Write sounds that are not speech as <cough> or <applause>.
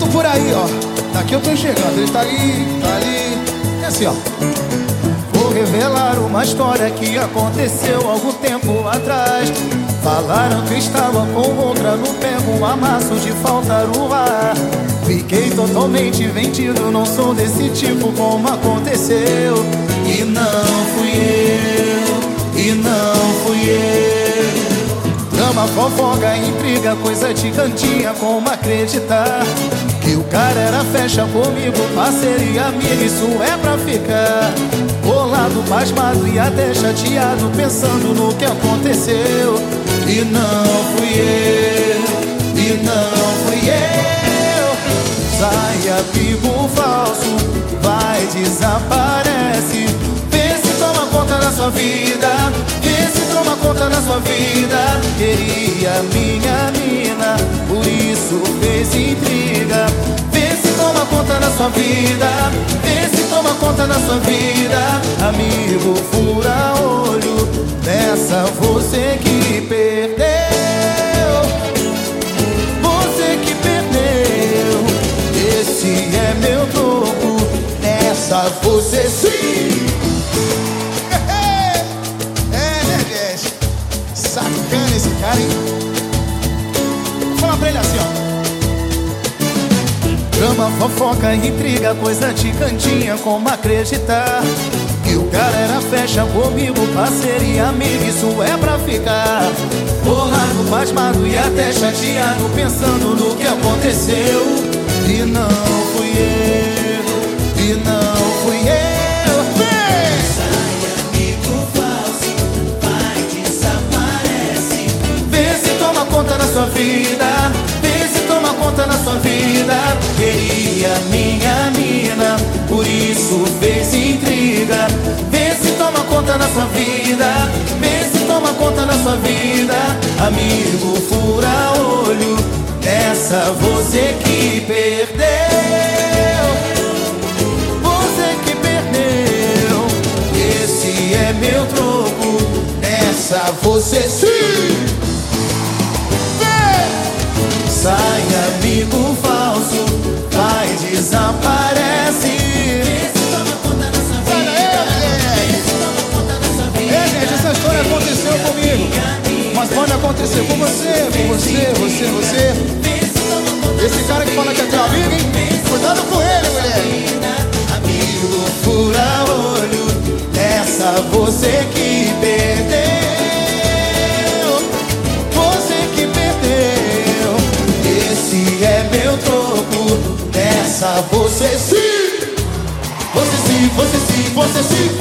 Alto por aí, ó. Daqui eu tô enxergando. Ele tá ali, tá ali. É assim, ó. Vou revelar uma história que aconteceu algum tempo atrás. Falaram que estava com outra no pé, um amasso de faltar o ar. Fiquei totalmente vendido, não sou desse tipo como aconteceu. E não fui eu, e não fui eu. Drama, fofoca, intriga, coisa de cantinha, como acreditar? Que o cara era fecha comigo, parceria amiga, isso é pra ficar. Bolado, pasmado e até chateado, pensando no que aconteceu. E não fui eu, e não fui eu. Sai amigo falso, vai, desaparece. Vê se toma conta da sua vida, vê se toma conta da sua vida. Queria minha vida, vê se toma conta da sua vida. Amigo, fura olho, dessa você que perdeu. Você que perdeu, esse é meu troco. Nessa você sim. <laughs> É, né? Sacana esse cara, hein? Drama, fofoca, intriga, coisa de cantinha, como acreditar Que o cara era fecha comigo, parceria, amigo, isso é pra ficar. Bolado, pasmado e até chateado, pensando no que aconteceu. E não fui eu, Essa você que perdeu Você que perdeu Esse é meu troco Essa você sim Sai amigo falso, vai desaparece. Sai daí, moleque! É, gente, essa história aconteceu comigo. Mas pode acontecer com você, com você, você, você. Esse cara que fala que é teu amigo, hein? Cuidado com ele, moleque! Amigo, fura olho, essa você que perdeu. Você que perdeu. Esse é meu troco, essa você sim. Você sim, você sim, você sim.